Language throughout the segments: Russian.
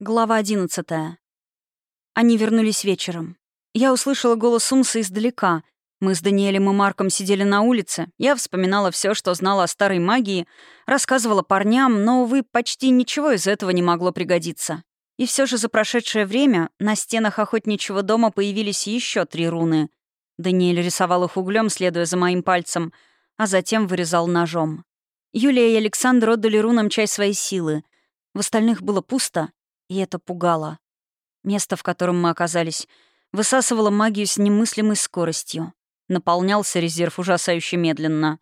Глава одиннадцатая. Они вернулись вечером. Я услышала голос Умса издалека. Мы с Даниэлем и Марком сидели на улице. Я вспоминала все, что знала о старой магии, рассказывала парням, но, увы, почти ничего из этого не могло пригодиться. И все же за прошедшее время на стенах охотничьего дома появились еще три руны. Даниэль рисовал их углем, следуя за моим пальцем, а затем вырезал ножом. Юлия и Александр отдали рунам часть своей силы. В остальных было пусто, и это пугало. Место, в котором мы оказались, высасывало магию с немыслимой скоростью. Наполнялся резерв ужасающе медленно.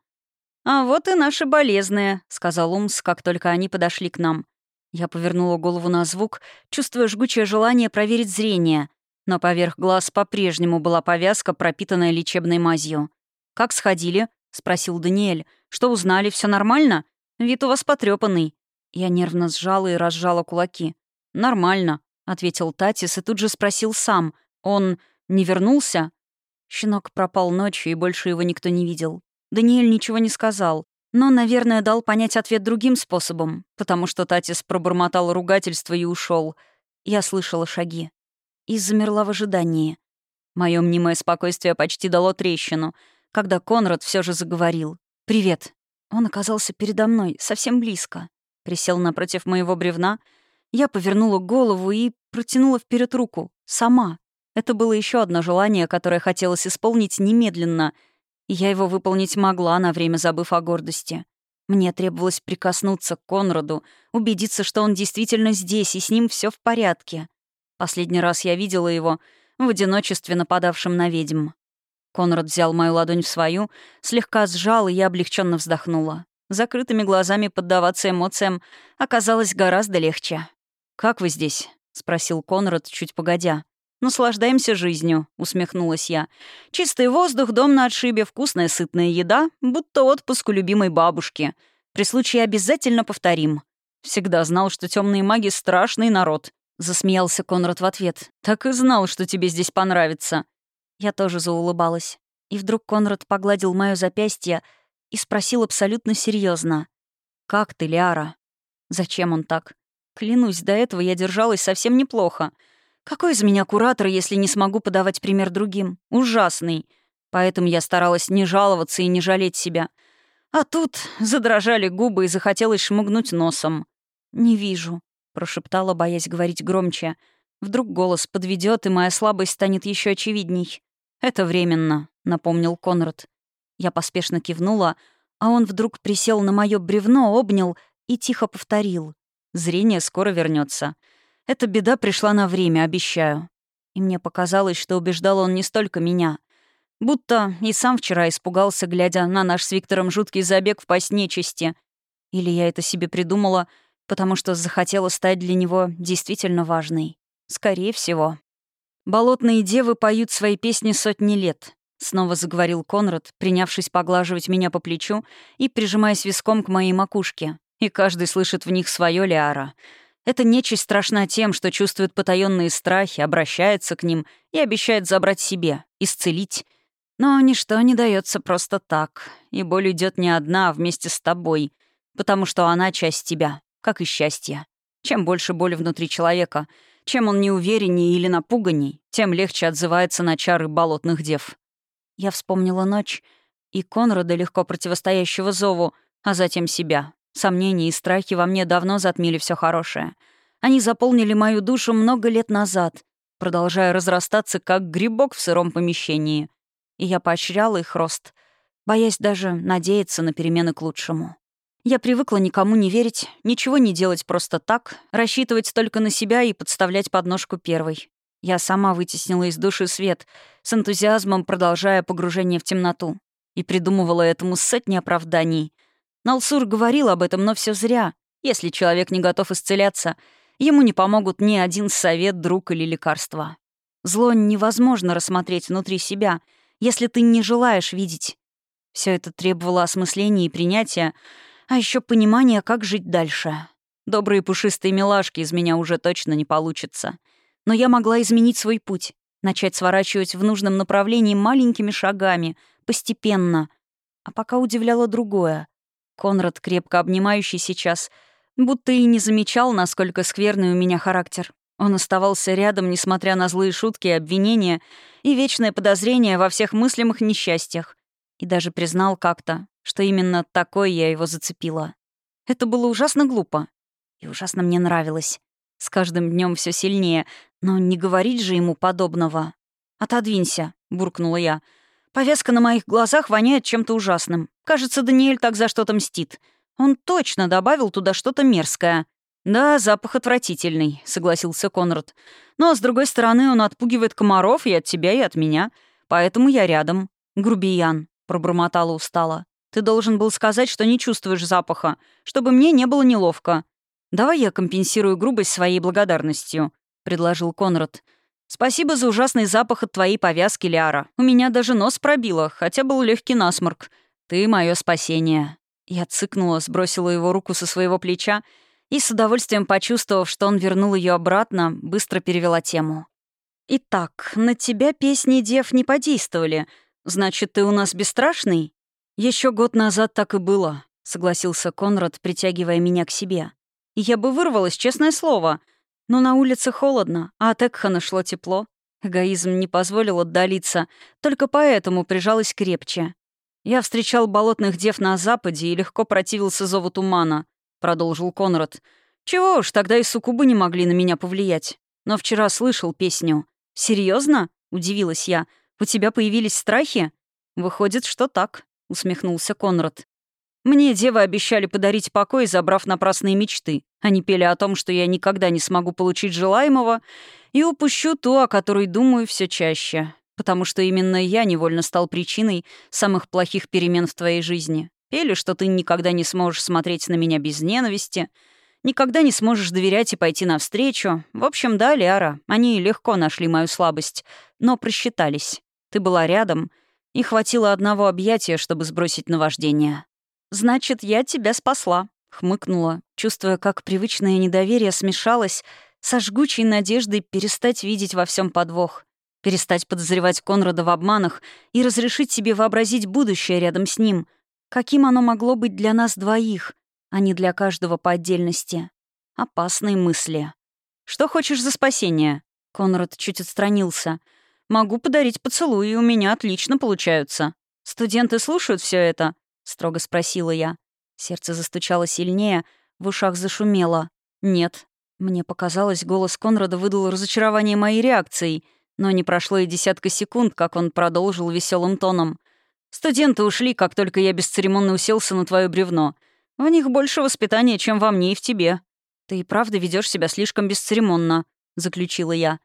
«А вот и наши болезные», — сказал Умс, как только они подошли к нам. Я повернула голову на звук, чувствуя жгучее желание проверить зрение, но поверх глаз по-прежнему была повязка, пропитанная лечебной мазью. «Как сходили?» — спросил Даниэль. «Что узнали? Все нормально? Вид у вас потрепанный. Я нервно сжала и разжала кулаки. «Нормально», — ответил Татис и тут же спросил сам. «Он не вернулся?» Щенок пропал ночью, и больше его никто не видел. Даниэль ничего не сказал, но, наверное, дал понять ответ другим способом, потому что Татис пробормотал ругательство и ушел. Я слышала шаги. И замерла в ожидании. Мое мнимое спокойствие почти дало трещину, когда Конрад все же заговорил. «Привет». Он оказался передо мной, совсем близко. Присел напротив моего бревна — я повернула голову и протянула вперед руку. Сама. Это было еще одно желание, которое хотелось исполнить немедленно. Я его выполнить могла, на время забыв о гордости. Мне требовалось прикоснуться к Конраду, убедиться, что он действительно здесь, и с ним все в порядке. Последний раз я видела его в одиночестве нападавшим на ведьм. Конрад взял мою ладонь в свою, слегка сжал, и я облегченно вздохнула. Закрытыми глазами поддаваться эмоциям оказалось гораздо легче. «Как вы здесь?» — спросил Конрад чуть погодя. «Наслаждаемся жизнью», — усмехнулась я. «Чистый воздух, дом на отшибе, вкусная сытная еда, будто отпуск у любимой бабушки. При случае обязательно повторим». «Всегда знал, что темные маги — страшный народ», — засмеялся Конрад в ответ. «Так и знал, что тебе здесь понравится». Я тоже заулыбалась. И вдруг Конрад погладил мое запястье и спросил абсолютно серьезно: «Как ты, Лиара?» Зачем он так? Клянусь, до этого я держалась совсем неплохо. Какой из меня куратор, если не смогу подавать пример другим? Ужасный. Поэтому я старалась не жаловаться и не жалеть себя. А тут задрожали губы и захотелось шмыгнуть носом. «Не вижу», — прошептала, боясь говорить громче. «Вдруг голос подведет, и моя слабость станет еще очевидней». «Это временно», — напомнил Конрад. Я поспешно кивнула, а он вдруг присел на мое бревно, обнял и тихо повторил. Зрение скоро вернется. Эта беда пришла на время, обещаю. И мне показалось, что убеждал он не столько меня. Будто и сам вчера испугался, глядя на наш с Виктором жуткий забег в пасть нечисти. Или я это себе придумала, потому что захотела стать для него действительно важной. Скорее всего. «Болотные девы поют свои песни сотни лет», — снова заговорил Конрад, принявшись поглаживать меня по плечу и прижимаясь виском к моей макушке и каждый слышит в них свое Лиара. Эта нечисть страшна тем, что чувствует потаенные страхи, обращается к ним и обещает забрать себе, исцелить. Но ничто не дается просто так, и боль идет не одна, а вместе с тобой, потому что она часть тебя, как и счастье. Чем больше боли внутри человека, чем он неувереннее или напуганней, тем легче отзывается на чары болотных дев. Я вспомнила ночь и Конрада, легко противостоящего зову, а затем себя, Сомнения и страхи во мне давно затмили все хорошее. Они заполнили мою душу много лет назад, продолжая разрастаться, как грибок в сыром помещении. И я поощряла их рост, боясь даже надеяться на перемены к лучшему. Я привыкла никому не верить, ничего не делать просто так, рассчитывать только на себя и подставлять подножку первой. Я сама вытеснила из души свет, с энтузиазмом продолжая погружение в темноту. И придумывала этому сотни оправданий — Налсур говорил об этом, но все зря. Если человек не готов исцеляться, ему не помогут ни один совет, друг или лекарство. Зло невозможно рассмотреть внутри себя, если ты не желаешь видеть. Все это требовало осмысления и принятия, а еще понимания, как жить дальше. Добрые пушистые милашки из меня уже точно не получится. Но я могла изменить свой путь, начать сворачивать в нужном направлении маленькими шагами, постепенно. А пока удивляло другое. Конрад, крепко обнимающий сейчас, Будто и не замечал, насколько скверный у меня характер. Он оставался рядом, несмотря на злые шутки и обвинения, и вечное подозрение во всех мыслимых несчастьях. И даже признал как-то, что именно такой я его зацепила. Это было ужасно глупо. И ужасно мне нравилось. С каждым днем все сильнее, но не говорить же ему подобного. «Отодвинься», — буркнула я. «Повязка на моих глазах воняет чем-то ужасным. Кажется, Даниэль так за что-то мстит. Он точно добавил туда что-то мерзкое». «Да, запах отвратительный», — согласился Конрад. «Но, с другой стороны, он отпугивает комаров и от тебя, и от меня. Поэтому я рядом. Грубиян», — пробормотала устало. «Ты должен был сказать, что не чувствуешь запаха, чтобы мне не было неловко. Давай я компенсирую грубость своей благодарностью», — предложил Конрад. «Спасибо за ужасный запах от твоей повязки, Лиара. У меня даже нос пробило, хотя был легкий насморк. Ты — мое спасение». Я цыкнула, сбросила его руку со своего плеча и, с удовольствием почувствовав, что он вернул ее обратно, быстро перевела тему. «Итак, на тебя песни дев не подействовали. Значит, ты у нас бесстрашный?» Еще год назад так и было», — согласился Конрад, притягивая меня к себе. «Я бы вырвалась, честное слово. Но на улице холодно, а от Экхана шло тепло. Эгоизм не позволил отдалиться, только поэтому прижалась крепче. Я встречал болотных дев на западе и легко противился зову тумана. — продолжил Конрад. «Чего уж, тогда и суккубы не могли на меня повлиять. Но вчера слышал песню. Серьезно? удивилась я. «У тебя появились страхи?» «Выходит, что так», — усмехнулся Конрад. «Мне девы обещали подарить покой, забрав напрасные мечты. Они пели о том, что я никогда не смогу получить желаемого и упущу ту, о которой думаю все чаще. Потому что именно я невольно стал причиной самых плохих перемен в твоей жизни. Или что ты никогда не сможешь смотреть на меня без ненависти, никогда не сможешь доверять и пойти навстречу. В общем, да, Лиара, они легко нашли мою слабость, но просчитались. Ты была рядом, и хватило одного объятия, чтобы сбросить наваждение. «Значит, я тебя спасла», — хмыкнула, чувствуя, как привычное недоверие смешалось со жгучей надеждой перестать видеть во всем подвох, перестать подозревать Конрада в обманах и разрешить себе вообразить будущее рядом с ним — Каким оно могло быть для нас двоих, а не для каждого по отдельности? Опасные мысли. «Что хочешь за спасение?» Конрад чуть отстранился. «Могу подарить поцелуи, у меня отлично получаются. Студенты слушают все это?» — строго спросила я. Сердце застучало сильнее, в ушах зашумело. «Нет». Мне показалось, голос Конрада выдал разочарование моей реакцией, но не прошло и десятка секунд, как он продолжил веселым тоном. Студенты ушли, как только я бесцеремонно уселся на твое бревно. В них больше воспитания, чем во мне и в тебе. Ты и правда ведешь себя слишком бесцеремонно», — заключила я.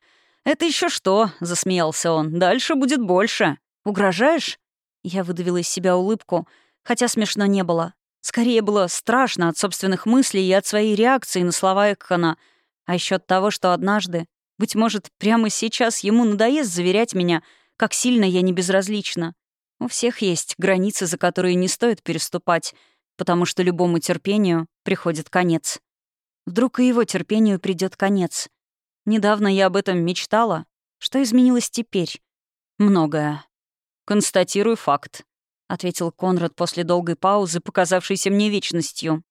«Это еще что?» — засмеялся он. «Дальше будет больше. Угрожаешь?» Я выдавила из себя улыбку, хотя смешно не было. Скорее было страшно от собственных мыслей и от своей реакции на слова Экхана, а еще от того, что однажды, быть может, прямо сейчас ему надоест заверять меня, как сильно я не безразлична. У всех есть границы, за которые не стоит переступать, потому что любому терпению приходит конец. Вдруг и его терпению придет конец. Недавно я об этом мечтала. Что изменилось теперь? Многое. «Констатирую факт», — ответил Конрад после долгой паузы, показавшейся мне вечностью.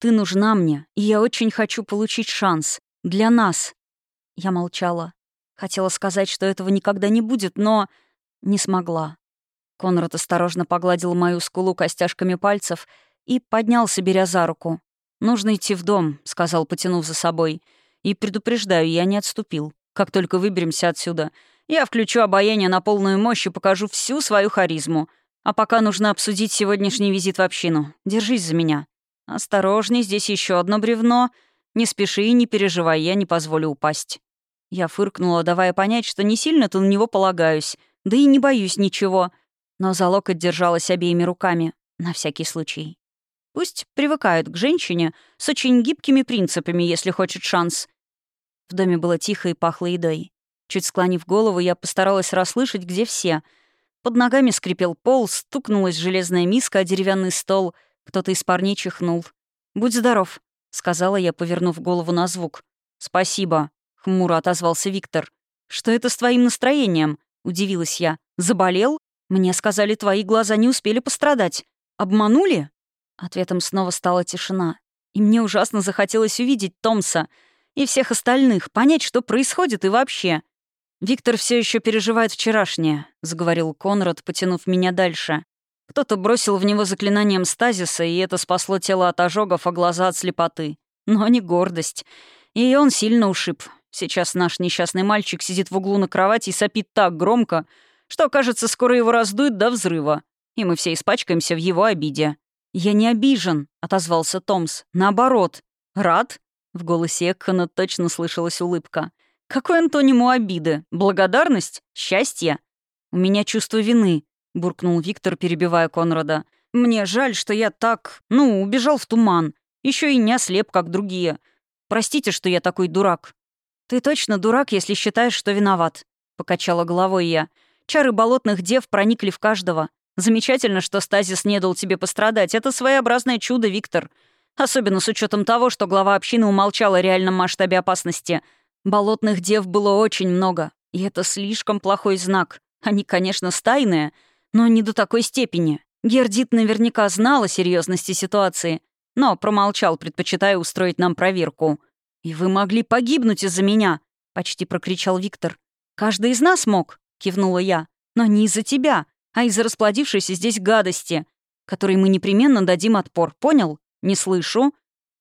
«Ты нужна мне, и я очень хочу получить шанс. Для нас». Я молчала. Хотела сказать, что этого никогда не будет, но не смогла. Конрад осторожно погладил мою скулу костяшками пальцев и поднялся, беря за руку. «Нужно идти в дом», — сказал, потянув за собой. «И предупреждаю, я не отступил. Как только выберемся отсюда, я включу обаяние на полную мощь и покажу всю свою харизму. А пока нужно обсудить сегодняшний визит в общину. Держись за меня. Осторожней, здесь еще одно бревно. Не спеши и не переживай, я не позволю упасть». Я фыркнула, давая понять, что не сильно-то на него полагаюсь, да и не боюсь ничего — но за локоть держалась обеими руками, на всякий случай. Пусть привыкают к женщине с очень гибкими принципами, если хочет шанс. В доме было тихо и пахло едой. Чуть склонив голову, я постаралась расслышать, где все. Под ногами скрипел пол, стукнулась железная миска о деревянный стол. Кто-то из парней чихнул. «Будь здоров», — сказала я, повернув голову на звук. «Спасибо», — хмуро отозвался Виктор. «Что это с твоим настроением?» — удивилась я. «Заболел?» Мне сказали, твои глаза не успели пострадать. Обманули?» Ответом снова стала тишина. И мне ужасно захотелось увидеть Томса и всех остальных, понять, что происходит и вообще. «Виктор все еще переживает вчерашнее», — заговорил Конрад, потянув меня дальше. Кто-то бросил в него заклинанием стазиса, и это спасло тело от ожогов, а глаза от слепоты. Но не гордость. И он сильно ушиб. Сейчас наш несчастный мальчик сидит в углу на кровати и сопит так громко, что, кажется, скоро его раздует до взрыва. И мы все испачкаемся в его обиде. «Я не обижен», — отозвался Томс. «Наоборот. Рад?» В голосе Экхана точно слышалась улыбка. «Какой антониму обиды? Благодарность? Счастье?» «У меня чувство вины», — буркнул Виктор, перебивая Конрада. «Мне жаль, что я так, ну, убежал в туман. Еще и не ослеп, как другие. Простите, что я такой дурак». «Ты точно дурак, если считаешь, что виноват», — покачала головой я. «Чары болотных дев проникли в каждого. Замечательно, что стазис не дал тебе пострадать. Это своеобразное чудо, Виктор. Особенно с учетом того, что глава общины умолчал о реальном масштабе опасности. Болотных дев было очень много. И это слишком плохой знак. Они, конечно, стайные, но не до такой степени. Гердит наверняка знал о серьезности ситуации, но промолчал, предпочитая устроить нам проверку. «И вы могли погибнуть из-за меня!» — почти прокричал Виктор. «Каждый из нас мог!» — кивнула я. «Но не из-за тебя, а из-за расплодившейся здесь гадости, которой мы непременно дадим отпор. Понял? Не слышу?»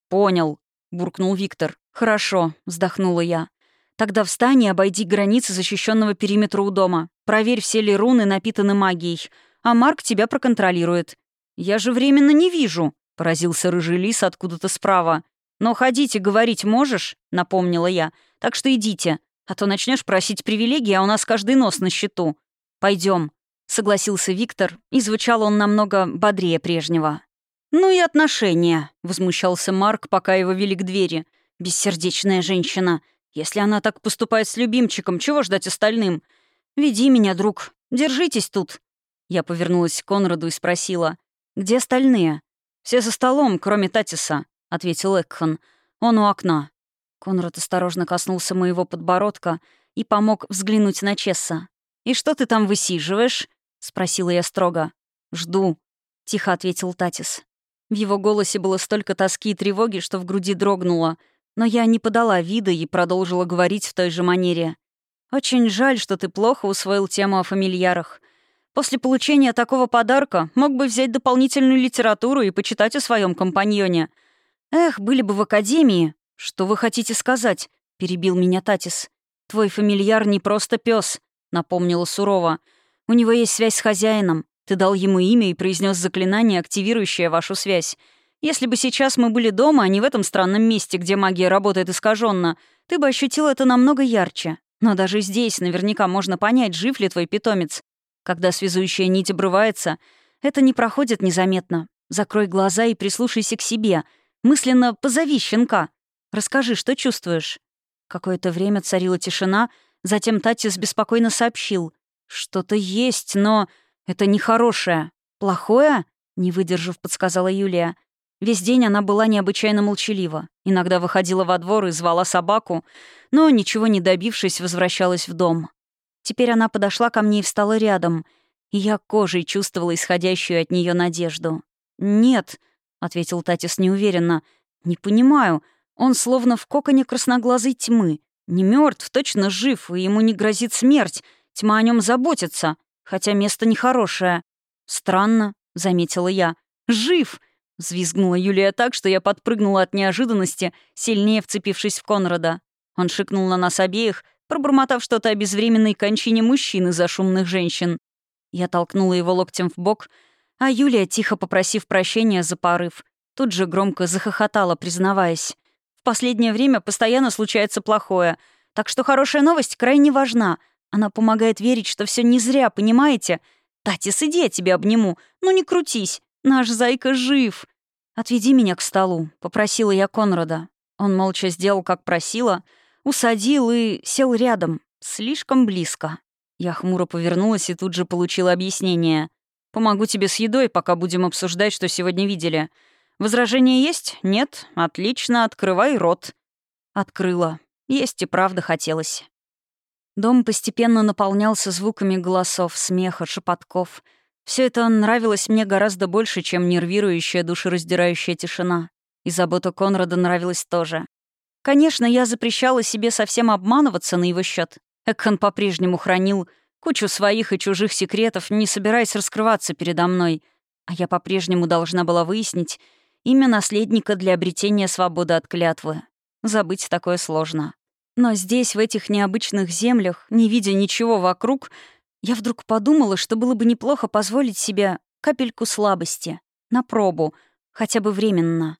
«Понял», — буркнул Виктор. «Хорошо», — вздохнула я. «Тогда встань и обойди границы защищенного периметра у дома. Проверь, все ли руны напитаны магией. А Марк тебя проконтролирует». «Я же временно не вижу», — поразился рыжий лис откуда-то справа. «Но ходить и говорить можешь?» — напомнила я. «Так что идите, а то начнешь просить привилегии, а у нас каждый нос на счету. Пойдем, согласился Виктор, и звучал он намного бодрее прежнего. «Ну и отношения», — возмущался Марк, пока его вели к двери. «Бессердечная женщина. Если она так поступает с любимчиком, чего ждать остальным? Веди меня, друг. Держитесь тут». Я повернулась к Конраду и спросила. «Где остальные?» «Все за столом, кроме Татиса», — ответил Экхан. «Он у окна». Конрад осторожно коснулся моего подбородка и помог взглянуть на Чесса. «И что ты там высиживаешь?» — спросила я строго. «Жду», — тихо ответил Татис. В его голосе было столько тоски и тревоги, что в груди дрогнуло, но я не подала вида и продолжила говорить в той же манере. «Очень жаль, что ты плохо усвоил тему о фамильярах. После получения такого подарка мог бы взять дополнительную литературу и почитать о своем компаньоне. Эх, были бы в академии. Что вы хотите сказать? перебил меня Татис. Твой фамильяр не просто пес, напомнила сурово. У него есть связь с хозяином. Ты дал ему имя и произнес заклинание, активирующее вашу связь. Если бы сейчас мы были дома, а не в этом странном месте, где магия работает искаженно, ты бы ощутил это намного ярче. Но даже здесь наверняка можно понять, жив ли твой питомец. Когда связующая нить обрывается, это не проходит незаметно. Закрой глаза и прислушайся к себе. Мысленно позови щенка. Расскажи, что чувствуешь?» Какое-то время царила тишина, затем Татис беспокойно сообщил. «Что-то есть, но это нехорошее. Плохое?» — не выдержав, подсказала Юлия. Весь день она была необычайно молчалива. Иногда выходила во двор и звала собаку, но, ничего не добившись, возвращалась в дом. Теперь она подошла ко мне и встала рядом, и я кожей чувствовала исходящую от нее надежду. «Нет», — ответил Татис неуверенно, — «не понимаю. Он словно в коконе красноглазой тьмы. Не мертв, точно жив, и ему не грозит смерть. Тьма о нем заботится, хотя место нехорошее». «Странно», — заметила я. «Жив!» — взвизгнула Юлия так, что я подпрыгнула от неожиданности, сильнее вцепившись в Конрада. Он шикнул на нас обеих, пробормотав что-то о безвременной кончине мужчины за шумных женщин. Я толкнула его локтем в бок, а Юлия, тихо попросив прощения за порыв, тут же громко захохотала, признаваясь. «В последнее время постоянно случается плохое, так что хорошая новость крайне важна. Она помогает верить, что все не зря, понимаете? Татис, иди, я тебя обниму. Ну не крутись, наш зайка жив!» «Отведи меня к столу», — попросила я Конрада. Он молча сделал, как просила — Усадил и сел рядом, слишком близко. Я хмуро повернулась и тут же получила объяснение. «Помогу тебе с едой, пока будем обсуждать, что сегодня видели. Возражения есть? Нет? Отлично, открывай рот». Открыла. Есть и правда хотелось. Дом постепенно наполнялся звуками голосов, смеха, шепотков. Все это нравилось мне гораздо больше, чем нервирующая, душераздирающая тишина. и забота Конрада нравилась тоже. Конечно, я запрещала себе совсем обманываться на его счет. Экхан по-прежнему хранил кучу своих и чужих секретов, не собираясь раскрываться передо мной. А я по-прежнему должна была выяснить имя наследника для обретения свободы от клятвы. Забыть такое сложно. Но здесь, в этих необычных землях, не видя ничего вокруг, я вдруг подумала, что было бы неплохо позволить себе капельку слабости. На пробу, хотя бы временно.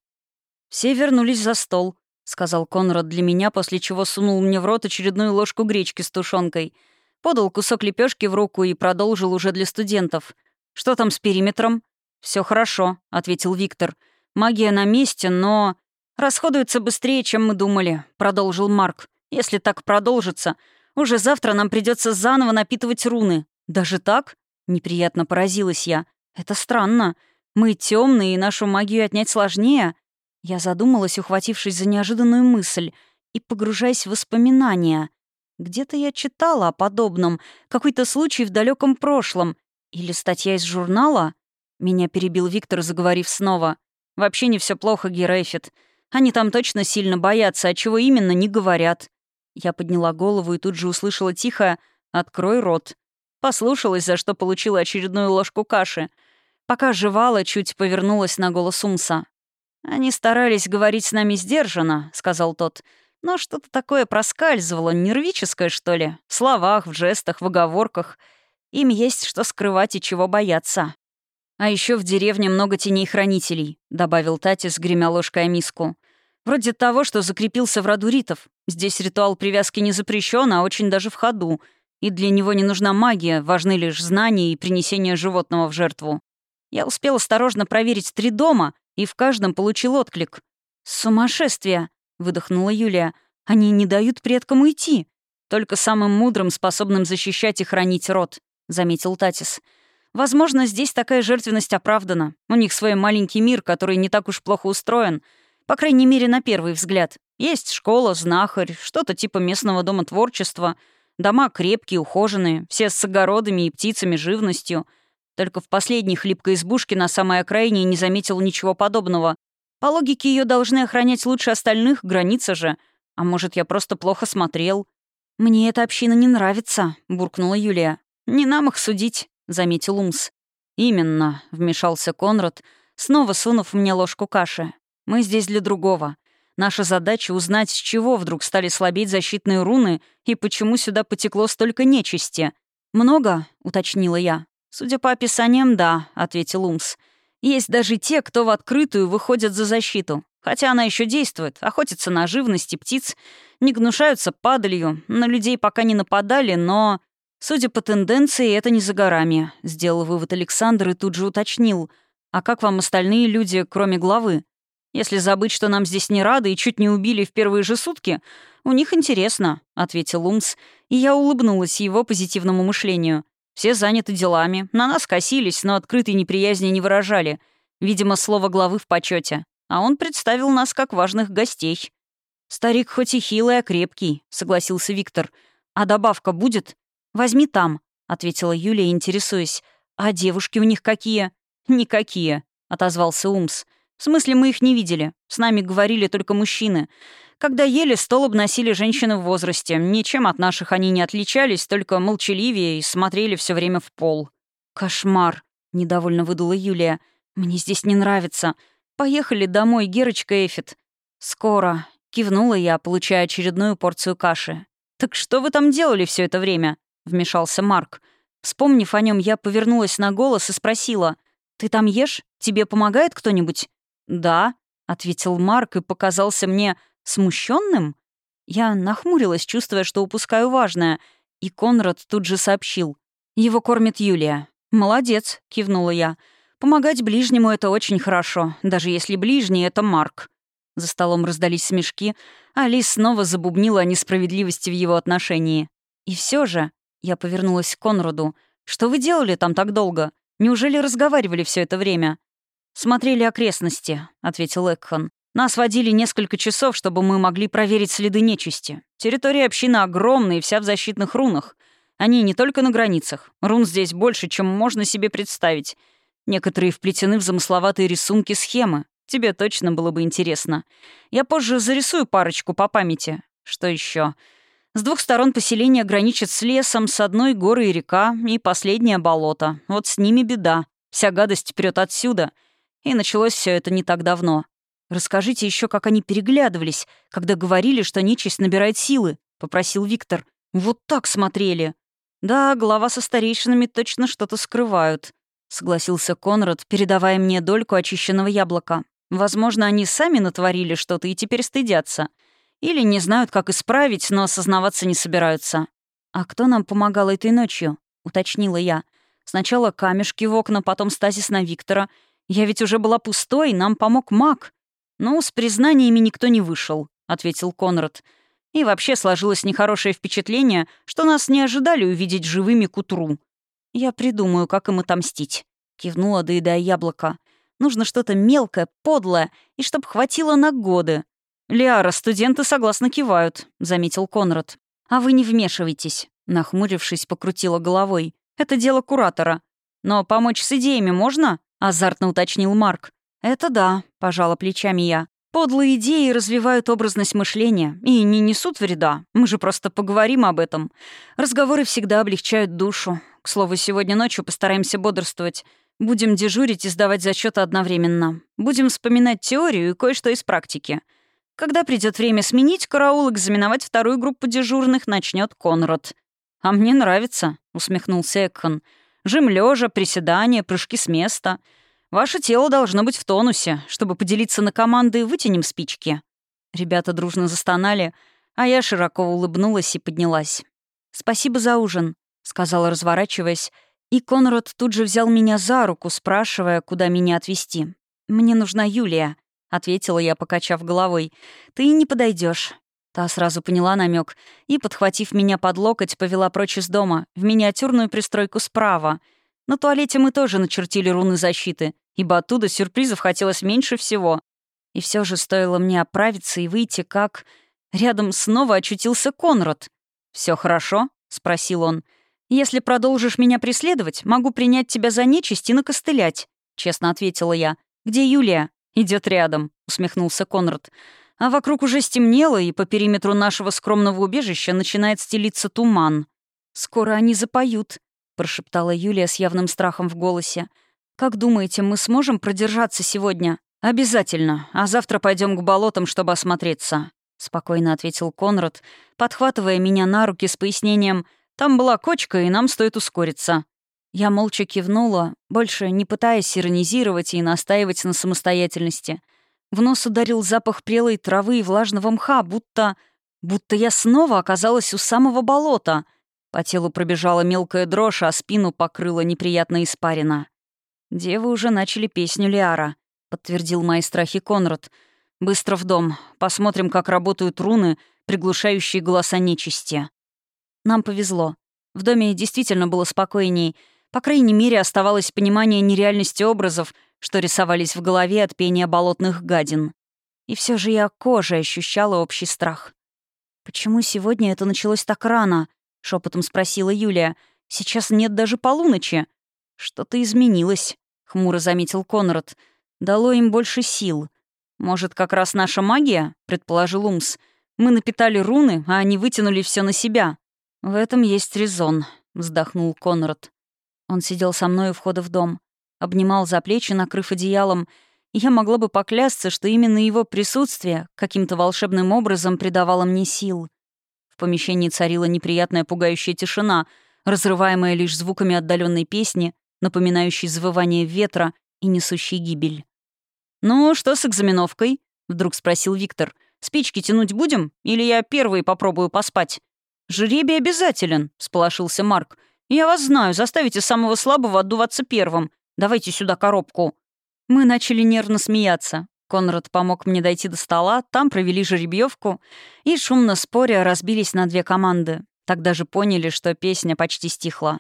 Все вернулись за стол —— сказал Конрад для меня, после чего сунул мне в рот очередную ложку гречки с тушенкой. Подал кусок лепешки в руку и продолжил уже для студентов. «Что там с периметром?» Все хорошо», — ответил Виктор. «Магия на месте, но...» «Расходуется быстрее, чем мы думали», — продолжил Марк. «Если так продолжится, уже завтра нам придется заново напитывать руны». «Даже так?» — неприятно поразилась я. «Это странно. Мы темные, и нашу магию отнять сложнее». Я задумалась, ухватившись за неожиданную мысль и погружаясь в воспоминания. Где-то я читала о подобном, какой-то случай в далеком прошлом. Или статья из журнала? Меня перебил Виктор, заговорив снова. «Вообще не все плохо, Герефит. Они там точно сильно боятся, а чего именно, не говорят». Я подняла голову и тут же услышала тихо «Открой рот». Послушалась, за что получила очередную ложку каши. Пока жевала, чуть повернулась на голос Умса. «Они старались говорить с нами сдержанно», — сказал тот. «Но что-то такое проскальзывало, нервическое, что ли? В словах, в жестах, в оговорках. Им есть что скрывать и чего бояться». «А еще в деревне много теней-хранителей», — добавил Татис, гремя ложкой о миску. «Вроде того, что закрепился в роду ритов. Здесь ритуал привязки не запрещен, а очень даже в ходу. И для него не нужна магия, важны лишь знания и принесение животного в жертву. Я успел осторожно проверить три дома — и в каждом получил отклик. «Сумасшествие!» — выдохнула Юлия. «Они не дают предкам уйти. Только самым мудрым, способным защищать и хранить род», — заметил Татис. «Возможно, здесь такая жертвенность оправдана. У них свой маленький мир, который не так уж плохо устроен. По крайней мере, на первый взгляд. Есть школа, знахарь, что-то типа местного дома творчества. Дома крепкие, ухоженные, все с огородами и птицами, живностью — только в последней хлипкой избушке на самой окраине не заметил ничего подобного. По логике ее должны охранять лучше остальных, граница же. А может, я просто плохо смотрел? «Мне эта община не нравится», — буркнула Юлия. «Не нам их судить», — заметил Умс. «Именно», — вмешался Конрад, снова сунув мне ложку каши. «Мы здесь для другого. Наша задача — узнать, с чего вдруг стали слабеть защитные руны и почему сюда потекло столько нечисти. «Много?» — уточнила я. «Судя по описаниям, да», — ответил Умс. «Есть даже те, кто в открытую выходят за защиту. Хотя она еще действует, охотятся на живность и птиц, не гнушаются падалью, на людей пока не нападали, но...» «Судя по тенденции, это не за горами», — сделал вывод Александр и тут же уточнил. «А как вам остальные люди, кроме главы? Если забыть, что нам здесь не рады и чуть не убили в первые же сутки, у них интересно», — ответил Умс, и я улыбнулась его позитивному мышлению. Все заняты делами, на нас косились, но открытой неприязни не выражали. Видимо, слово главы в почете. А он представил нас как важных гостей. «Старик хоть и хилый, а крепкий», — согласился Виктор. «А добавка будет?» «Возьми там», — ответила Юлия, интересуясь. «А девушки у них какие?» «Никакие», — отозвался Умс. «В смысле, мы их не видели. С нами говорили только мужчины. Когда ели, стол обносили женщины в возрасте. Ничем от наших они не отличались, только молчаливее и смотрели все время в пол. «Кошмар!» — недовольно выдала Юлия. «Мне здесь не нравится. Поехали домой, Герочка Эфит». «Скоро», — кивнула я, получая очередную порцию каши. «Так что вы там делали все это время?» — вмешался Марк. Вспомнив о нем, я повернулась на голос и спросила. «Ты там ешь? Тебе помогает кто-нибудь?» «Да», — ответил Марк и показался мне Смущенным? Я нахмурилась, чувствуя, что упускаю важное, и Конрад тут же сообщил. «Его кормит Юлия». «Молодец», — кивнула я. «Помогать ближнему — это очень хорошо, даже если ближний — это Марк». За столом раздались смешки, а Лис снова забубнила о несправедливости в его отношении. «И все же...» — я повернулась к Конраду. «Что вы делали там так долго? Неужели разговаривали все это время?» «Смотрели окрестности», — ответил Экхан. Нас водили несколько часов, чтобы мы могли проверить следы нечисти. Территория общины огромная и вся в защитных рунах. Они не только на границах. Рун здесь больше, чем можно себе представить. Некоторые вплетены в замысловатые рисунки схемы. Тебе точно было бы интересно. Я позже зарисую парочку по памяти. Что еще? С двух сторон поселение граничит с лесом, с одной горы и река, и последнее болото. Вот с ними беда. Вся гадость прет отсюда. И началось все это не так давно. Расскажите еще, как они переглядывались, когда говорили, что нечисть набирает силы, попросил Виктор. Вот так смотрели. Да, глава со старейшинами точно что-то скрывают, согласился Конрад, передавая мне дольку очищенного яблока. Возможно, они сами натворили что-то и теперь стыдятся. Или не знают, как исправить, но осознаваться не собираются. «А кто нам помогал этой ночью?» — уточнила я. «Сначала камешки в окна, потом стазис на Виктора. Я ведь уже была пустой, нам помог маг». «Ну, с признаниями никто не вышел», — ответил Конрад. «И вообще сложилось нехорошее впечатление, что нас не ожидали увидеть живыми к утру. Я придумаю, как им отомстить», — кивнула, доедая яблоко. Нужно что-то мелкое, подлое, и чтоб хватило на годы. «Лиара, студенты согласно кивают», — заметил Конрад. «А вы не вмешивайтесь», — нахмурившись, покрутила головой. «Это дело куратора. Но помочь с идеями можно?» — азартно уточнил Марк. «Это да», — пожала плечами я. «Подлые идеи развивают образность мышления и не несут вреда. Мы же просто поговорим об этом. Разговоры всегда облегчают душу. К слову, сегодня ночью постараемся бодрствовать. Будем дежурить и сдавать зачеты одновременно. Будем вспоминать теорию и кое-что из практики. Когда придет время сменить караул, экзаменовать вторую группу дежурных начнет Конрад. «А мне нравится», — усмехнулся Экхан. «Жим лежа, приседания, прыжки с места. Ваше тело должно быть в тонусе. Чтобы поделиться на команды, вытянем спички». Ребята дружно застонали, а я широко улыбнулась и поднялась. «Спасибо за ужин», — сказала, разворачиваясь, и Конрад тут же взял меня за руку, спрашивая, куда меня отвезти. «Мне нужна Юлия», — ответила я, покачав головой. «Ты не подойдешь. Та сразу поняла намек и, подхватив меня под локоть, повела прочь из дома, в миниатюрную пристройку справа. На туалете мы тоже начертили руны защиты, ибо оттуда сюрпризов хотелось меньше всего. И все же стоило мне оправиться и выйти, как... Рядом снова очутился Конрад. Все хорошо?» — спросил он. «Если продолжишь меня преследовать, могу принять тебя за нечисть и накостылять», — честно ответила я. «Где Юлия?» Идет рядом», — усмехнулся Конрад. «А вокруг уже стемнело, и по периметру нашего скромного убежища начинает стелиться туман. Скоро они запоют», — прошептала Юлия с явным страхом в голосе. «Как думаете, мы сможем продержаться сегодня?» «Обязательно. А завтра пойдем к болотам, чтобы осмотреться», — спокойно ответил Конрад, подхватывая меня на руки с пояснением — там была кочка, и нам стоит ускориться». Я молча кивнула, больше не пытаясь иронизировать и настаивать на самостоятельности. В нос ударил запах прелой травы и влажного мха, будто... будто я снова оказалась у самого болота. По телу пробежала мелкая дрожь, а спину покрыла неприятная испарина. «Девы уже начали песню Лиара», — подтвердил мои страхи Конрад. «Быстро в дом. Посмотрим, как работают руны, приглушающие голоса нечисти». Нам повезло. В доме действительно было спокойней. По крайней мере, оставалось понимание нереальности образов, что рисовались в голове от пения болотных гадин. И все же я кожей ощущала общий страх. «Почему сегодня это началось так рано?» — шепотом спросила Юлия. «Сейчас нет даже полуночи». «Что-то изменилось», — хмуро заметил Конрад. «Дало им больше сил. Может, как раз наша магия?» — предположил Умс. «Мы напитали руны, а они вытянули все на себя». «В этом есть резон», — вздохнул Конрад. Он сидел со мной у входа в дом, обнимал за плечи, накрыв одеялом, я могла бы поклясться, что именно его присутствие каким-то волшебным образом придавало мне сил. В помещении царила неприятная пугающая тишина, разрываемая лишь звуками отдаленной песни, напоминающей завывание ветра и несущей гибель. «Ну, что с экзаменовкой?» — вдруг спросил Виктор. «Спички тянуть будем? Или я первый попробую поспать?» «Жребий обязателен», — сполошился Марк. «Я вас знаю, заставите самого слабого отдуваться первым. Давайте сюда коробку». Мы начали нервно смеяться. Конрад помог мне дойти до стола, там провели жеребьевку и, шумно споря, разбились на две команды. Тогда же поняли, что песня почти стихла.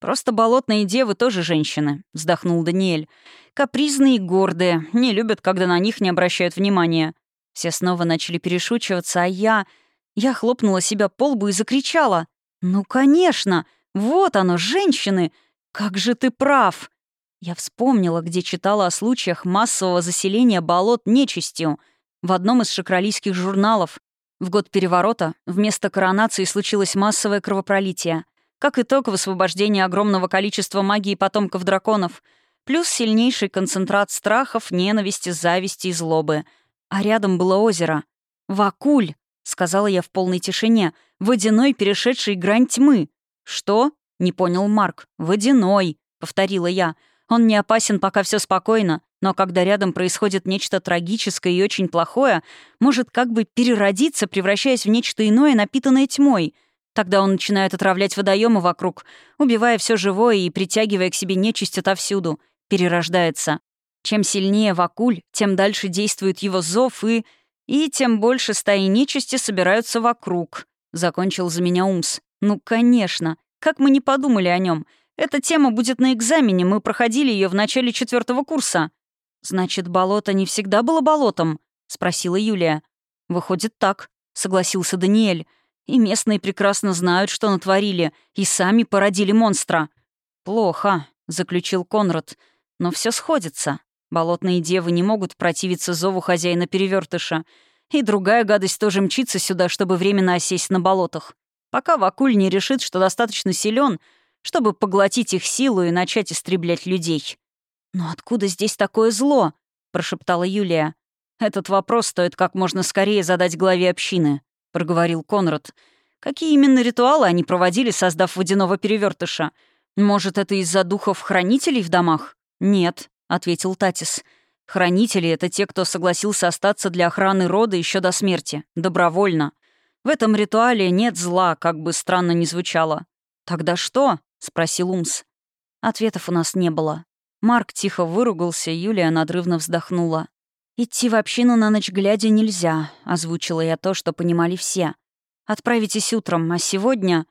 «Просто болотные девы тоже женщины», — вздохнул Даниэль. «Капризные и гордые, не любят, когда на них не обращают внимания». Все снова начали перешучиваться, а я... Я хлопнула себя по лбу и закричала. «Ну, конечно! Вот оно, женщины! Как же ты прав!» Я вспомнила, где читала о случаях массового заселения болот нечистью в одном из шакралийских журналов. В год переворота вместо коронации случилось массовое кровопролитие. Как итог высвобождения огромного количества магии потомков драконов, плюс сильнейший концентрат страхов, ненависти, зависти и злобы. А рядом было озеро. «Вакуль!» — сказала я в полной тишине. «Водяной, перешедший грань тьмы». «Что?» — не понял Марк. «Водяной», — повторила я. «Он не опасен, пока все спокойно, но когда рядом происходит нечто трагическое и очень плохое, может как бы переродиться, превращаясь в нечто иное, напитанное тьмой. Тогда он начинает отравлять водоемы вокруг, убивая все живое и притягивая к себе нечисть отовсюду. Перерождается. Чем сильнее Вакуль, тем дальше действует его зов и... И тем больше стаи нечисти собираются вокруг. Закончил за меня Умс. Ну, конечно. Как мы не подумали о нем. Эта тема будет на экзамене, мы проходили ее в начале четвертого курса. Значит, болото не всегда было болотом? спросила Юлия. Выходит так, согласился Даниэль. И местные прекрасно знают, что натворили, и сами породили монстра. Плохо, заключил Конрад. Но все сходится. Болотные девы не могут противиться зову хозяина перевертыша. И другая гадость тоже мчится сюда, чтобы временно осесть на болотах. Пока Вакуль не решит, что достаточно силен, чтобы поглотить их силу и начать истреблять людей. «Но откуда здесь такое зло?» — прошептала Юлия. «Этот вопрос стоит как можно скорее задать главе общины», — проговорил Конрад. «Какие именно ритуалы они проводили, создав водяного перевертыша? Может, это из-за духов-хранителей в домах?» «Нет», — ответил Татис. «Хранители — это те, кто согласился остаться для охраны рода еще до смерти, добровольно. В этом ритуале нет зла, как бы странно ни звучало. «Тогда что?» — спросил Умс. Ответов у нас не было. Марк тихо выругался, Юлия надрывно вздохнула. «Идти в общину на ночь глядя нельзя», — озвучила я то, что понимали все. «Отправитесь утром, а сегодня...»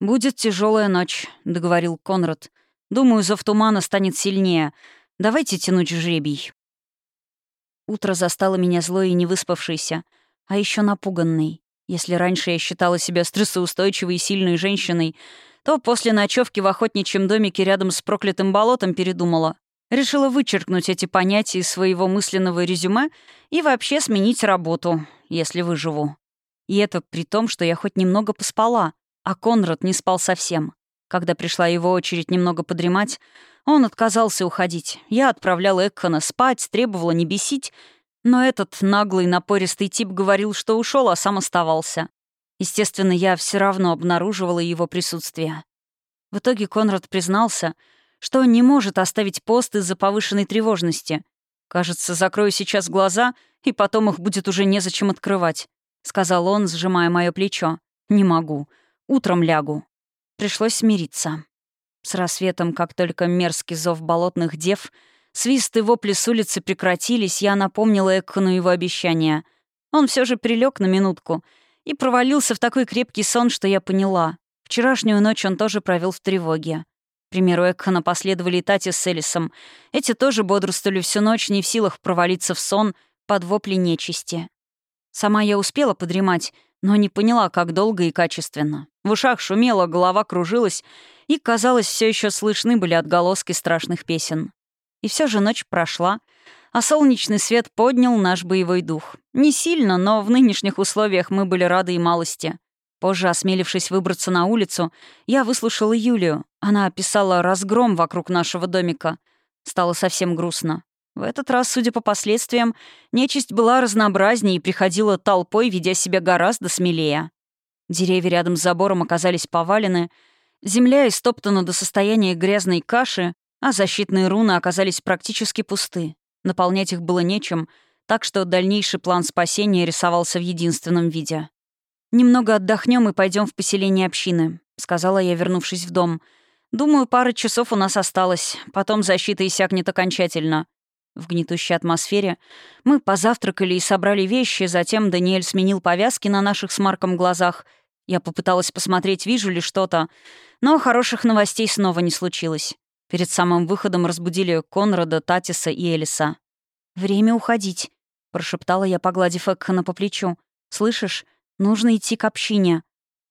«Будет тяжелая ночь», — договорил Конрад. «Думаю, зов тумана станет сильнее. Давайте тянуть жребий». Утро застало меня злой и невыспавшейся, а еще напуганной. Если раньше я считала себя стрессоустойчивой и сильной женщиной, то после ночевки в охотничьем домике рядом с проклятым болотом передумала. Решила вычеркнуть эти понятия из своего мысленного резюме и вообще сменить работу, если выживу. И это при том, что я хоть немного поспала, а Конрад не спал совсем. Когда пришла его очередь немного подремать, он отказался уходить. Я отправляла Экхана спать, требовала не бесить, но этот наглый, напористый тип говорил, что ушел, а сам оставался. Естественно, я все равно обнаруживала его присутствие. В итоге Конрад признался, что не может оставить пост из-за повышенной тревожности. «Кажется, закрою сейчас глаза, и потом их будет уже незачем открывать», — сказал он, сжимая мое плечо. «Не могу. Утром лягу». Пришлось смириться. С рассветом, как только мерзкий зов болотных дев — Свист и вопли с улицы прекратились, я напомнила Экхану его обещание. Он все же прилег на минутку и провалился в такой крепкий сон, что я поняла. Вчерашнюю ночь он тоже провел в тревоге. К примеру Экхана последовали и Тати с Элисом. Эти тоже бодрствовали всю ночь, не в силах провалиться в сон под вопли нечисти. Сама я успела подремать, но не поняла, как долго и качественно. В ушах шумело, голова кружилась, и, казалось, все еще слышны были отголоски страшных песен. И все же ночь прошла, а солнечный свет поднял наш боевой дух. Не сильно, но в нынешних условиях мы были рады и малости. Позже, осмелившись выбраться на улицу, я выслушала Юлию. Она описала разгром вокруг нашего домика. Стало совсем грустно. В этот раз, судя по последствиям, нечисть была разнообразнее и приходила толпой, ведя себя гораздо смелее. Деревья рядом с забором оказались повалены, земля истоптана до состояния грязной каши, а защитные руны оказались практически пусты. Наполнять их было нечем, так что дальнейший план спасения рисовался в единственном виде. «Немного отдохнем и пойдем в поселение общины», — сказала я, вернувшись в дом. «Думаю, пара часов у нас осталось, потом защита иссякнет окончательно». В гнетущей атмосфере мы позавтракали и собрали вещи, затем Даниэль сменил повязки на наших с Марком глазах. Я попыталась посмотреть, вижу ли что-то, но хороших новостей снова не случилось. Перед самым выходом разбудили Конрада, Татиса и Элиса. «Время уходить», — прошептала я, погладив Экхана по плечу. «Слышишь? Нужно идти к общине».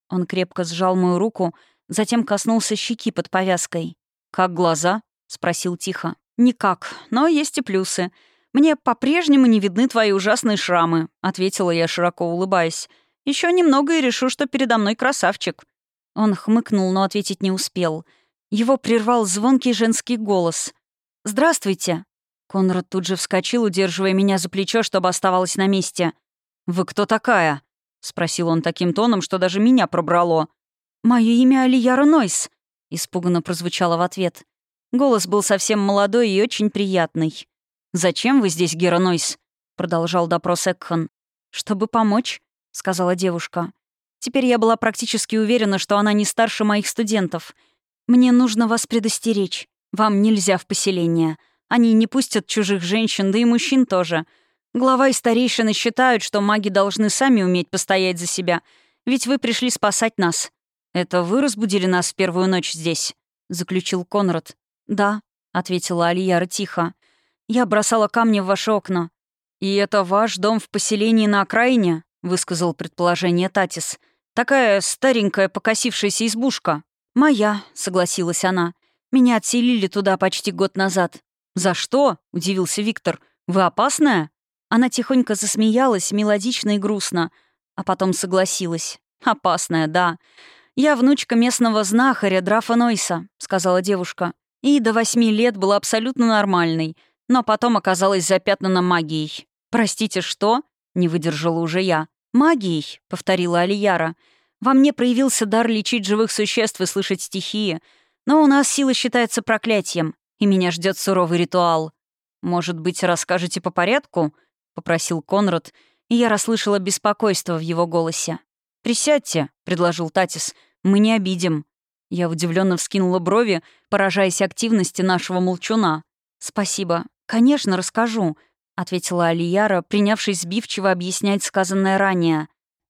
Он крепко сжал мою руку, затем коснулся щеки под повязкой. «Как глаза?» — спросил тихо. «Никак, но есть и плюсы. Мне по-прежнему не видны твои ужасные шрамы», — ответила я, широко улыбаясь. Еще немного и решу, что передо мной красавчик». Он хмыкнул, но ответить не успел. Его прервал звонкий женский голос. «Здравствуйте!» Конрад тут же вскочил, удерживая меня за плечо, чтобы оставалось на месте. «Вы кто такая?» — спросил он таким тоном, что даже меня пробрало. «Мое имя Алияра Нойс», — испуганно прозвучало в ответ. Голос был совсем молодой и очень приятный. «Зачем вы здесь, Гера Нойс?» — продолжал допрос Экхан. «Чтобы помочь», — сказала девушка. Теперь я была практически уверена, что она не старше моих студентов. «Мне нужно вас предостеречь. Вам нельзя в поселение. Они не пустят чужих женщин, да и мужчин тоже. Глава и старейшины считают, что маги должны сами уметь постоять за себя. Ведь вы пришли спасать нас. Это вы разбудили нас в первую ночь здесь?» — заключил Конрад. «Да», — ответила Алияра тихо. «Я бросала камни в ваши окна». «И это ваш дом в поселении на окраине?» — высказал предположение Татис. «Такая старенькая покосившаяся избушка». «Моя», — согласилась она. «Меня отселили туда почти год назад». «За что?» — удивился Виктор. «Вы опасная?» Она тихонько засмеялась, мелодично и грустно, а потом согласилась. «Опасная, да. Я внучка местного знахаря Драфа Нойса», — сказала девушка. «И до восьми лет была абсолютно нормальной, но потом оказалась запятнана магией». «Простите, что?» — не выдержала уже я. «Магией», — повторила Алияра. «Во мне проявился дар лечить живых существ и слышать стихии, но у нас сила считается проклятием, и меня ждет суровый ритуал. Может быть, расскажете по порядку?» — попросил Конрад, и я расслышала беспокойство в его голосе. «Присядьте», — предложил Татис, — «мы не обидим». Я удивленно вскинула брови, поражаясь активности нашего молчуна. «Спасибо. Конечно, расскажу», — ответила Алияра, принявшись сбивчиво объяснять сказанное ранее.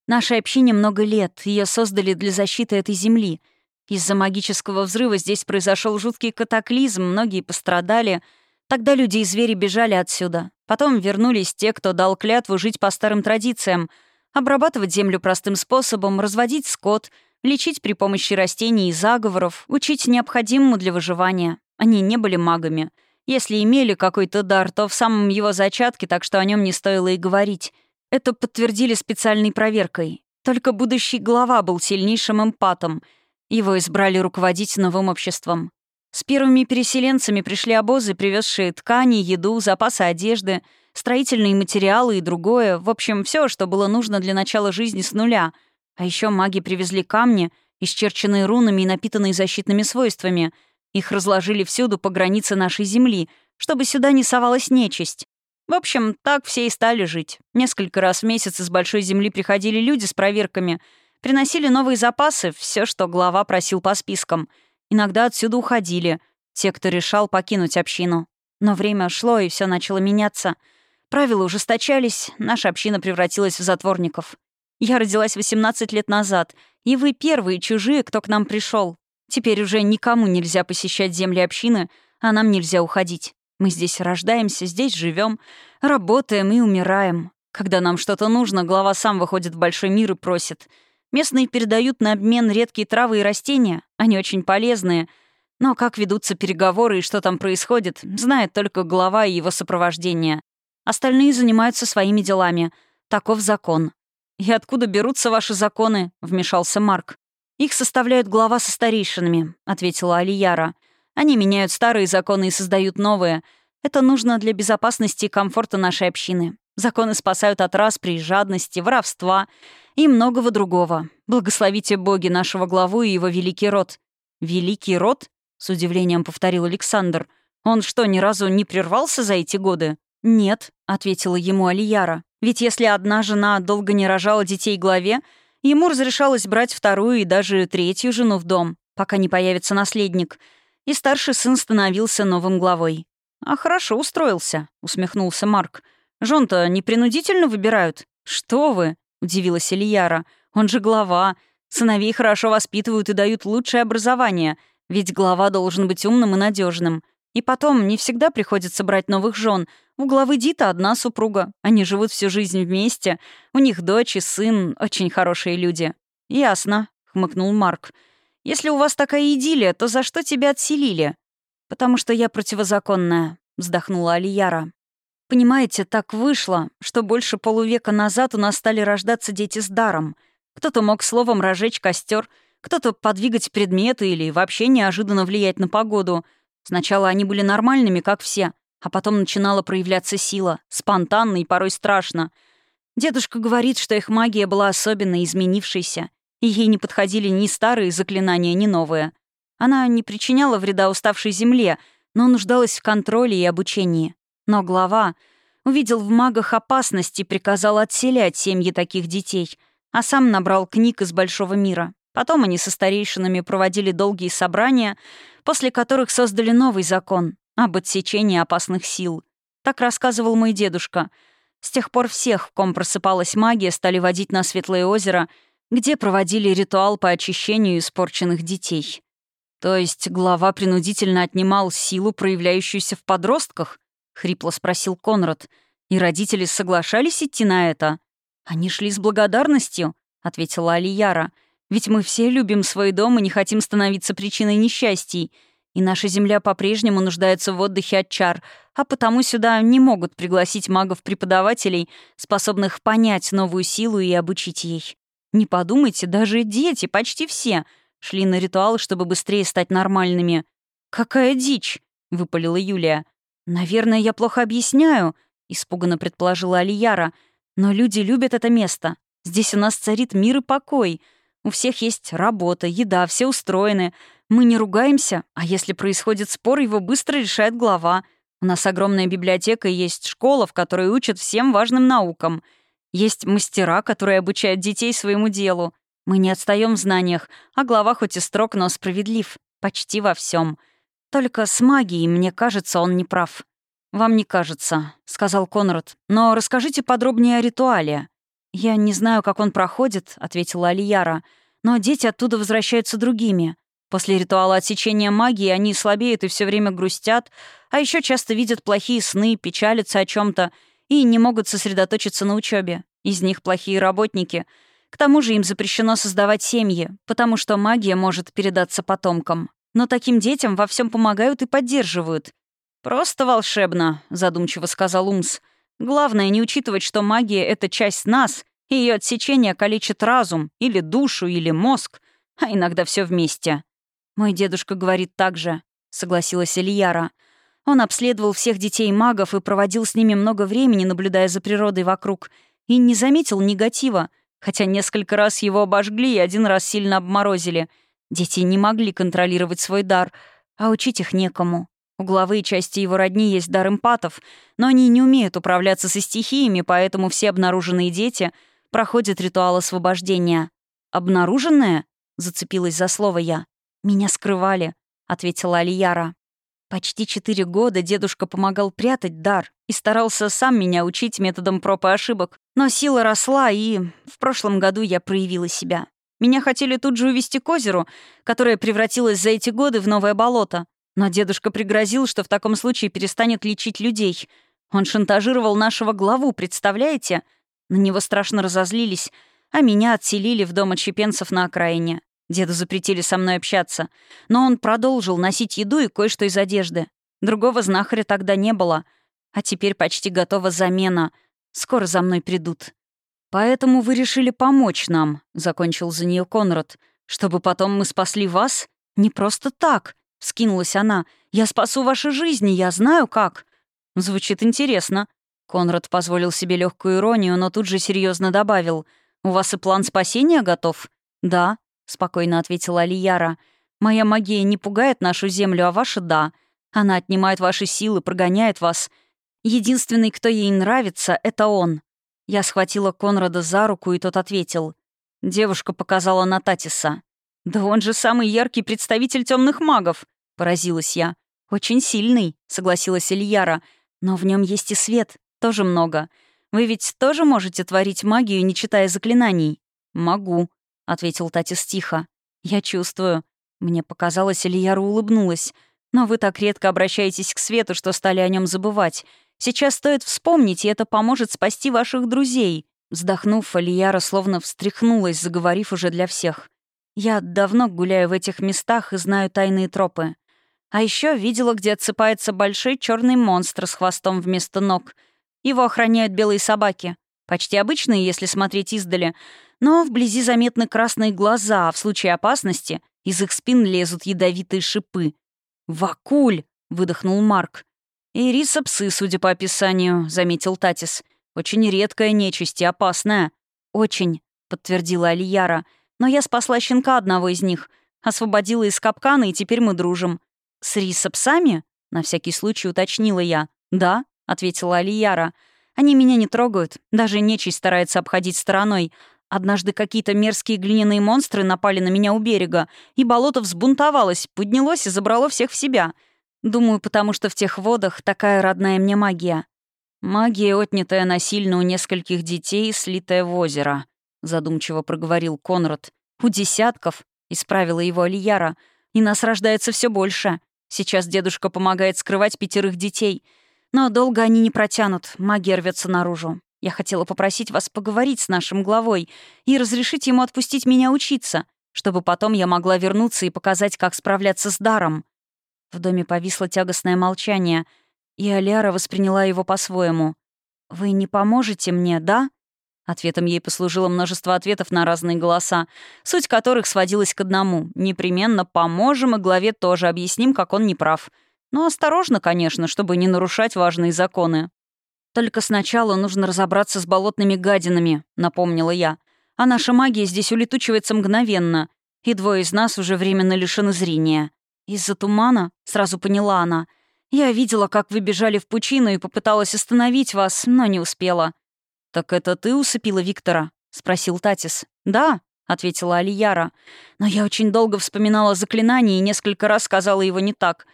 «Нашей общине много лет, ее создали для защиты этой земли. Из-за магического взрыва здесь произошел жуткий катаклизм, многие пострадали. Тогда люди и звери бежали отсюда. Потом вернулись те, кто дал клятву жить по старым традициям, обрабатывать землю простым способом, разводить скот, лечить при помощи растений и заговоров, учить необходимому для выживания. Они не были магами. Если имели какой-то дар, то в самом его зачатке, так что о нем не стоило и говорить. Это подтвердили специальной проверкой. Только будущий глава был сильнейшим эмпатом. Его избрали руководить новым обществом. С первыми переселенцами пришли обозы, привезшие ткани, еду, запасы одежды, строительные материалы и другое. В общем, все, что было нужно для начала жизни с нуля. А еще маги привезли камни, исчерченные рунами и напитанные защитными свойствами. Их разложили всюду по границе нашей земли, чтобы сюда не совалась нечисть. В общем, так все и стали жить. Несколько раз в месяц из большой земли приходили люди с проверками, приносили новые запасы, все, что глава просил по спискам — Иногда отсюда уходили, те, кто решал покинуть общину. Но время шло, и все начало меняться. Правила ужесточались, наша община превратилась в затворников. Я родилась 18 лет назад, и вы первые чужие, кто к нам пришел. Теперь уже никому нельзя посещать земли общины, а нам нельзя уходить. Мы здесь рождаемся, здесь живем, работаем и умираем. Когда нам что-то нужно, глава сам выходит в большой мир и просит — Местные передают на обмен редкие травы и растения. Они очень полезные. Но как ведутся переговоры и что там происходит, знает только глава и его сопровождение. Остальные занимаются своими делами. Таков закон. «И откуда берутся ваши законы?» — вмешался Марк. «Их составляют глава со старейшинами», — ответила Алияра. «Они меняют старые законы и создают новые. Это нужно для безопасности и комфорта нашей общины. Законы спасают от распри, жадности, воровства и многого другого. Благословите боги нашего главу и его великий род». «Великий род?» — с удивлением повторил Александр. «Он что, ни разу не прервался за эти годы?» «Нет», — ответила ему Алияра. «Ведь если одна жена долго не рожала детей главе, ему разрешалось брать вторую и даже третью жену в дом, пока не появится наследник, и старший сын становился новым главой». «А хорошо устроился», — усмехнулся Марк. «Жон-то не принудительно выбирают?» «Что вы?» — удивилась Ильяра. «Он же глава. Сыновей хорошо воспитывают и дают лучшее образование, ведь глава должен быть умным и надежным. И потом, не всегда приходится брать новых жен. У главы Дита одна супруга. Они живут всю жизнь вместе. У них дочь и сын, очень хорошие люди». «Ясно», — хмыкнул Марк. «Если у вас такая идиллия, то за что тебя отселили?» «Потому что я противозаконная», — вздохнула Алияра. «Понимаете, так вышло, что больше полувека назад у нас стали рождаться дети с даром. Кто-то мог словом разжечь костер, кто-то подвигать предметы или вообще неожиданно влиять на погоду. Сначала они были нормальными, как все, а потом начинала проявляться сила, спонтанно и порой страшно. Дедушка говорит, что их магия была особенно изменившейся, ей не подходили ни старые заклинания, ни новые. Она не причиняла вреда уставшей земле, но нуждалась в контроле и обучении. Но глава увидел в магах опасность и приказал отселять семьи таких детей, а сам набрал книг из большого мира. Потом они со старейшинами проводили долгие собрания, после которых создали новый закон об отсечении опасных сил. Так рассказывал мой дедушка. С тех пор всех, в ком просыпалась магия, стали водить на Светлое озеро, где проводили ритуал по очищению испорченных детей. «То есть глава принудительно отнимал силу, проявляющуюся в подростках?» — хрипло спросил Конрад. «И родители соглашались идти на это?» «Они шли с благодарностью», — ответила Алияра. «Ведь мы все любим свой дом и не хотим становиться причиной несчастий. И наша земля по-прежнему нуждается в отдыхе от чар, а потому сюда не могут пригласить магов-преподавателей, способных понять новую силу и обучить ей. Не подумайте, даже дети, почти все — Шли на ритуал, чтобы быстрее стать нормальными. «Какая дичь!» — выпалила Юлия. «Наверное, я плохо объясняю», — испуганно предположила Алияра. «Но люди любят это место. Здесь у нас царит мир и покой. У всех есть работа, еда, все устроены. Мы не ругаемся, а если происходит спор, его быстро решает глава. У нас огромная библиотека и есть школа, в которой учат всем важным наукам. Есть мастера, которые обучают детей своему делу. Мы не отстаем в знаниях, а глава хоть и строг, но справедлив. Почти во всем. Только с магией, мне кажется, он не прав. «Вам не кажется», — сказал Конрад. «Но расскажите подробнее о ритуале». «Я не знаю, как он проходит», — ответила Алияра. «Но дети оттуда возвращаются другими. После ритуала отсечения магии они слабеют и все время грустят, а еще часто видят плохие сны, печалятся о чем то и не могут сосредоточиться на учебе. Из них плохие работники — к тому же им запрещено создавать семьи, потому что магия может передаться потомкам. Но таким детям во всем помогают и поддерживают. «Просто волшебно», — задумчиво сказал Умс. «Главное не учитывать, что магия — это часть нас, и ее отсечение калечит разум, или душу, или мозг, а иногда все вместе». «Мой дедушка говорит так же», — согласилась Ильяра. Он обследовал всех детей магов и проводил с ними много времени, наблюдая за природой вокруг, и не заметил негатива, Хотя несколько раз его обожгли и один раз сильно обморозили. Дети не могли контролировать свой дар, а учить их некому. У главы и части его родни есть дар эмпатов, но они не умеют управляться со стихиями, поэтому все обнаруженные дети проходят ритуал освобождения. «Обнаруженное?» — зацепилась за слово я. «Меня скрывали», — ответила Алияра. Почти четыре года дедушка помогал прятать дар и старался сам меня учить методом проб и ошибок. Но сила росла, и в прошлом году я проявила себя. Меня хотели тут же увести к озеру, которое превратилось за эти годы в новое болото. Но дедушка пригрозил, что в таком случае перестанет лечить людей. Он шантажировал нашего главу, представляете? На него страшно разозлились, а меня отселили в дом отщепенцев на окраине. Деду запретили со мной общаться. Но он продолжил носить еду и кое-что из одежды. Другого знахаря тогда не было. А теперь почти готова замена. Скоро за мной придут. «Поэтому вы решили помочь нам», — закончил за нее Конрад. «Чтобы потом мы спасли вас? Не просто так», — вскинулась она. «Я спасу ваши жизни, я знаю как». Звучит интересно. Конрад позволил себе легкую иронию, но тут же серьезно добавил. «У вас и план спасения готов?» «Да», — спокойно ответила Алияра. «Моя магия не пугает нашу землю, а ваша — да. Она отнимает ваши силы, прогоняет вас. Единственный, кто ей нравится, — это он». Я схватила Конрада за руку, и тот ответил. Девушка показала на Татиса. «Да он же самый яркий представитель темных магов!» — поразилась я. «Очень сильный», — согласилась Ильяра. «Но в нем есть и свет, тоже много. Вы ведь тоже можете творить магию, не читая заклинаний?» «Могу», — ответил Татис тихо. «Я чувствую». Мне показалось, Ильяра улыбнулась. «Но вы так редко обращаетесь к свету, что стали о нем забывать. Сейчас стоит вспомнить, и это поможет спасти ваших друзей». Вздохнув, Алияра словно встряхнулась, заговорив уже для всех. «Я давно гуляю в этих местах и знаю тайные тропы. А еще видела, где отсыпается большой черный монстр с хвостом вместо ног. Его охраняют белые собаки. Почти обычные, если смотреть издали. Но вблизи заметны красные глаза, а в случае опасности из их спин лезут ядовитые шипы. «Вакуль!» — выдохнул Марк. «И риса-псы, судя по описанию», — заметил Татис. «Очень редкая нечисть и опасная». «Очень», — подтвердила Алияра. «Но я спасла щенка одного из них, освободила из капкана, и теперь мы дружим». «С риса-псами?» — на всякий случай уточнила я. «Да», — ответила Алияра. «Они меня не трогают, даже нечисть старается обходить стороной. Однажды какие-то мерзкие глиняные монстры напали на меня у берега, и болото взбунтовалось, поднялось и забрало всех в себя. Думаю, потому что в тех водах такая родная мне магия. Магия, отнятая насильно у нескольких детей, слитая в озеро», — задумчиво проговорил Конрад. «У десятков», — исправила его Алияра, — «и нас рождается все больше. Сейчас дедушка помогает скрывать пятерых детей. Но долго они не протянут, магия рвется наружу. Я хотела попросить вас поговорить с нашим главой и разрешить ему отпустить меня учиться, чтобы потом я могла вернуться и показать, как справляться с даром». В доме повисло тягостное молчание, и Аляра восприняла его по-своему. «Вы не поможете мне, да?» Ответом ей послужило множество ответов на разные голоса, суть которых сводилась к одному. Непременно поможем, и главе тоже объясним, как он не прав. Но осторожно, конечно, чтобы не нарушать важные законы. «Только сначала нужно разобраться с болотными гадинами», — напомнила я. «А наша магия здесь улетучивается мгновенно, и двое из нас уже временно лишены зрения». «Из-за тумана?» — сразу поняла она. «Я видела, как вы бежали в пучину и попыталась остановить вас, но не успела». «Так это ты усыпила Виктора?» — спросил Татис. «Да», — ответила Алияра. «Но я очень долго вспоминала заклинание и несколько раз сказала его не так.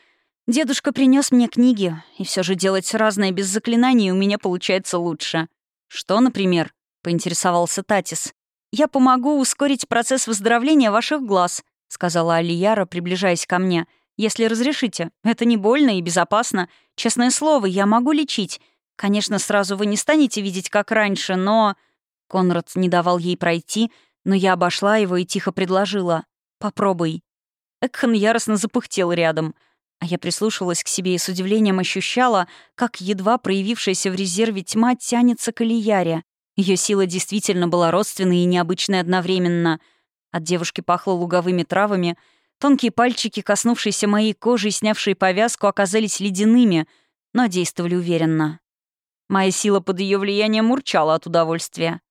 Дедушка принес мне книги, и все же делать разное без заклинаний у меня получается лучше». «Что, например?» — поинтересовался Татис. «Я помогу ускорить процесс выздоровления ваших глаз», — сказала Алияра, приближаясь ко мне. «Если разрешите. Это не больно и безопасно. Честное слово, я могу лечить. Конечно, сразу вы не станете видеть, как раньше, но...» Конрад не давал ей пройти, но я обошла его и тихо предложила. «Попробуй». Экхан яростно запыхтел рядом, а я прислушивалась к себе и с удивлением ощущала, как едва проявившаяся в резерве тьма тянется к Алияре. Ее сила действительно была родственной и необычной одновременно. От девушки пахло луговыми травами, тонкие пальчики, коснувшиеся моей кожи и снявшие повязку, оказались ледяными, но действовали уверенно. Моя сила под ее влиянием урчала от удовольствия.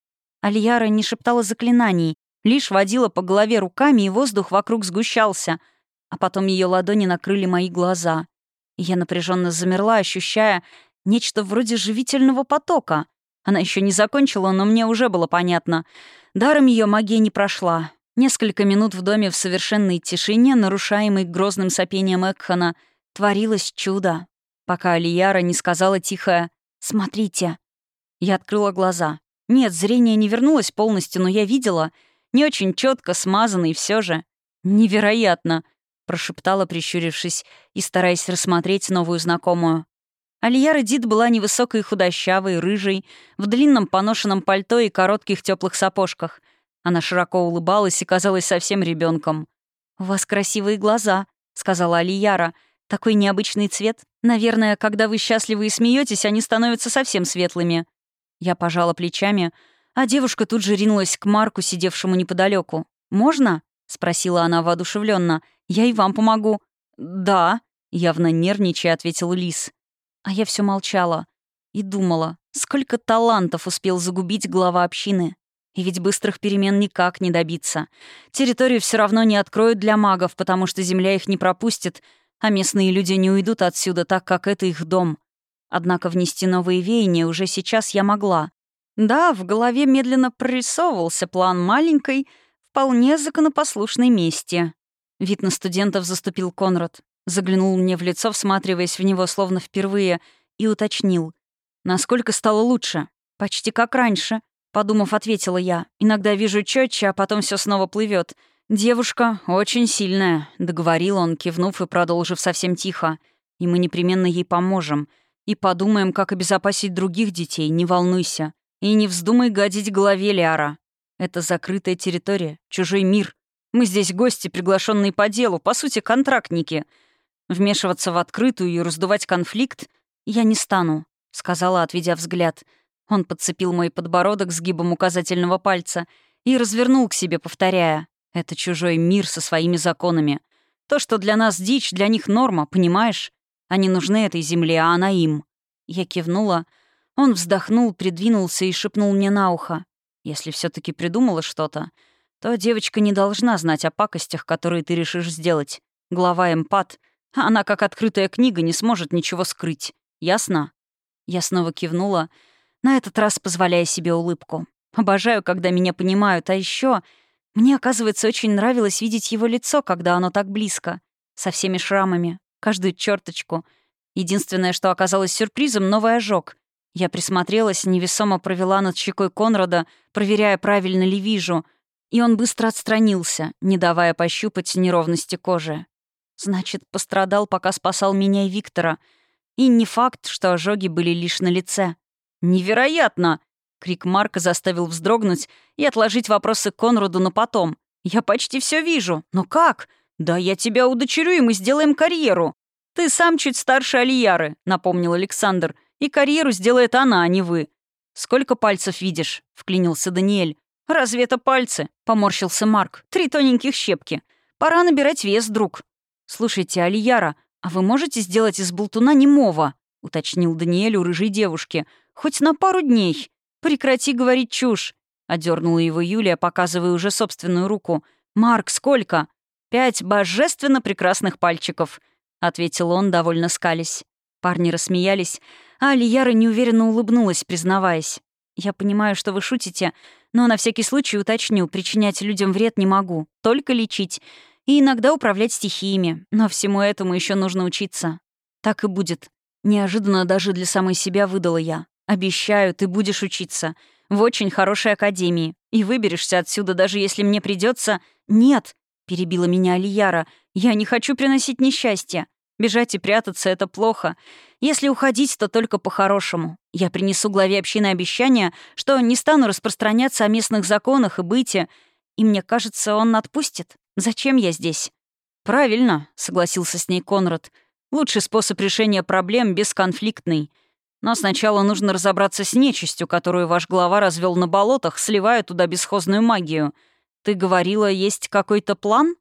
Альяра не шептала заклинаний, лишь водила по голове руками, и воздух вокруг сгущался, а потом ее ладони накрыли мои глаза. Я напряженно замерла, ощущая нечто вроде живительного потока. Она еще не закончила, но мне уже было понятно. Даром ее магия не прошла. Несколько минут в доме в совершенной тишине, нарушаемой грозным сопением Экхана, творилось чудо, пока Алияра не сказала тихо «Смотрите». Я открыла глаза. Нет, зрение не вернулось полностью, но я видела. Не очень четко, смазанно и все же. «Невероятно!» — прошептала, прищурившись и стараясь рассмотреть новую знакомую. Алияра Дид была невысокой худощавой, рыжей, в длинном поношенном пальто и коротких теплых сапожках. Она широко улыбалась и казалась совсем ребенком. «У вас красивые глаза», — сказала Алияра. «Такой необычный цвет. Наверное, когда вы счастливы и смеетесь, они становятся совсем светлыми. Я пожала плечами, а девушка тут же ринулась к Марку, сидевшему неподалеку. «Можно?» — спросила она воодушевленно. «Я и вам помогу». «Да», — явно нервничая, ответил Лис. А я все молчала и думала, сколько талантов успел загубить глава общины. И ведь быстрых перемен никак не добиться. Территорию все равно не откроют для магов, потому что земля их не пропустит — а местные люди не уйдут отсюда так, как это их дом. Однако внести новые веяния уже сейчас я могла. Да, в голове медленно прорисовывался план маленькой, вполне законопослушной мести. Вид на студентов заступил Конрад. Заглянул мне в лицо, всматриваясь в него словно впервые, и уточнил. «Насколько стало лучше?» «Почти как раньше», — подумав, ответила я. «Иногда вижу четче, а потом все снова плывет. «Девушка очень сильная», — договорил он, кивнув и продолжив совсем тихо. «И мы непременно ей поможем. И подумаем, как обезопасить других детей, не волнуйся. И не вздумай гадить голове, Лиара. Это закрытая территория, чужой мир. Мы здесь гости, приглашенные по делу, по сути, контрактники. Вмешиваться в открытую и раздувать конфликт я не стану», — сказала, отведя взгляд. Он подцепил мой подбородок сгибом указательного пальца и развернул к себе, повторяя. «Это чужой мир со своими законами. То, что для нас дичь, для них норма, понимаешь? Они нужны этой земле, а она им». Я кивнула. Он вздохнул, придвинулся и шепнул мне на ухо. «Если все таки придумала что-то, то девочка не должна знать о пакостях, которые ты решишь сделать. Глава эмпат, она, как открытая книга, не сможет ничего скрыть. Ясно?» Я снова кивнула, на этот раз позволяя себе улыбку. Обожаю, когда меня понимают, а еще мне, оказывается, очень нравилось видеть его лицо, когда оно так близко, со всеми шрамами, каждую черточку. Единственное, что оказалось сюрпризом — новый ожог. Я присмотрелась, невесомо провела над щекой Конрада, проверяя, правильно ли вижу, и он быстро отстранился, не давая пощупать неровности кожи. Значит, пострадал, пока спасал меня и Виктора. И не факт, что ожоги были лишь на лице. «Невероятно!» — крик Марка заставил вздрогнуть и отложить вопросы Конраду на потом. «Я почти все вижу. Но как? Да я тебя удочерю, и мы сделаем карьеру. Ты сам чуть старше Алияры», — напомнил Александр. «И карьеру сделает она, а не вы». «Сколько пальцев видишь?» — вклинился Даниэль. «Разве это пальцы?» — поморщился Марк. «Три тоненьких щепки. Пора набирать вес, друг». «Слушайте, Алияра, а вы можете сделать из болтуна немого?» — уточнил Даниэль у рыжей девушки. Хоть на пару дней. Прекрати говорить чушь. Одернула его Юлия, показывая уже собственную руку. «Марк, сколько?» «Пять божественно прекрасных пальчиков», — ответил он, довольно скались. Парни рассмеялись, а Алияра неуверенно улыбнулась, признаваясь. «Я понимаю, что вы шутите, но на всякий случай уточню, причинять людям вред не могу, только лечить. И иногда управлять стихиями, но всему этому еще нужно учиться. Так и будет. Неожиданно даже для самой себя выдала я. Обещаю, ты будешь учиться. В очень хорошей академии. И выберешься отсюда, даже если мне придется. Нет, перебила меня Алияра. Я не хочу приносить несчастье. Бежать и прятаться — это плохо. Если уходить, то только по-хорошему. Я принесу главе общины обещание, что не стану распространяться о местных законах и быте. И мне кажется, он отпустит. Зачем я здесь? «Правильно», — согласился с ней Конрад. «Лучший способ решения проблем — бесконфликтный. Но сначала нужно разобраться с нечистью, которую ваш глава развел на болотах, сливая туда бесхозную магию. Ты говорила, есть какой-то план?»